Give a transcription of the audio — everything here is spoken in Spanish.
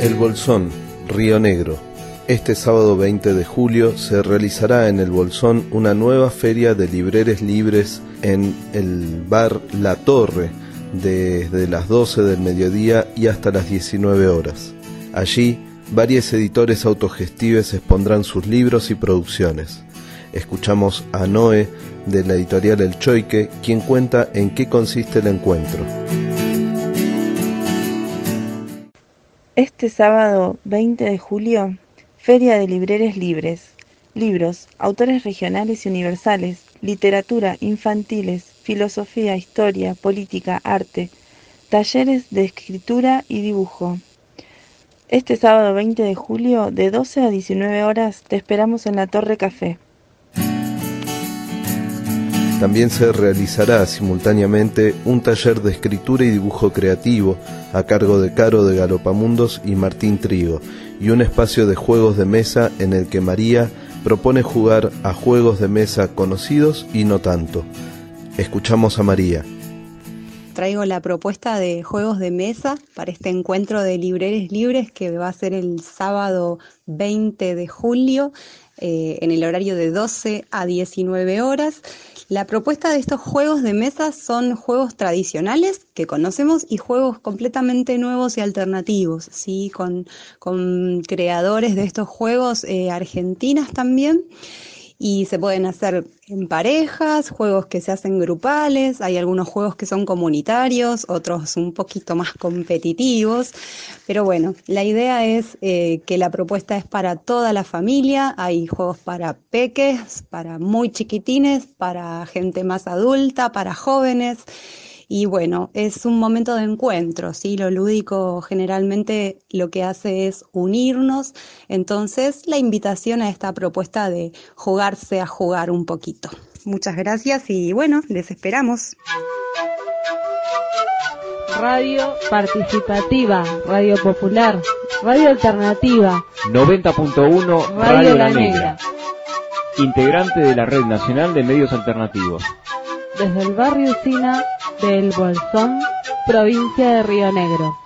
El Bolsón, Río Negro. Este sábado 20 de julio se realizará en el Bolsón una nueva feria de libreres libres en el bar La Torre desde las 12 del mediodía y hasta las 19 horas. Allí, varios editores autogestives expondrán sus libros y producciones. Escuchamos a Noé de la editorial El Choique, quien cuenta en qué consiste el encuentro. Este sábado 20 de julio, Feria de Libreres Libres. Libros, autores regionales y universales, literatura, infantiles, filosofía, historia, política, arte, talleres de escritura y dibujo. Este sábado 20 de julio, de 12 a 19 horas, te esperamos en la Torre Café. También se realizará simultáneamente un taller de escritura y dibujo creativo a cargo de Caro de Galopamundos y Martín Trigo, y un espacio de juegos de mesa en el que María propone jugar a juegos de mesa conocidos y no tanto. Escuchamos a María. Traigo la propuesta de juegos de mesa para este encuentro de libreres libres que va a ser el sábado 20 de julio eh, en el horario de 12 a 19 horas. La propuesta de estos juegos de mesa son juegos tradicionales que conocemos y juegos completamente nuevos y alternativos, ¿sí? con, con creadores de estos juegos eh, argentinas también y se pueden hacer en parejas, juegos que se hacen grupales, hay algunos juegos que son comunitarios, otros un poquito más competitivos, pero bueno, la idea es eh, que la propuesta es para toda la familia, hay juegos para peques, para muy chiquitines, para gente más adulta, para jóvenes. Y bueno, es un momento de encuentro, ¿sí? Lo lúdico generalmente lo que hace es unirnos, entonces la invitación a esta propuesta de jugarse a jugar un poquito. Muchas gracias y bueno, les esperamos. Radio participativa, radio popular, radio alternativa. 90.1 Radio, La Negra. Integrante de la Red Nacional de Medios Alternativos. Desde el barrio Sina del Bolsón, provincia de Río Negro.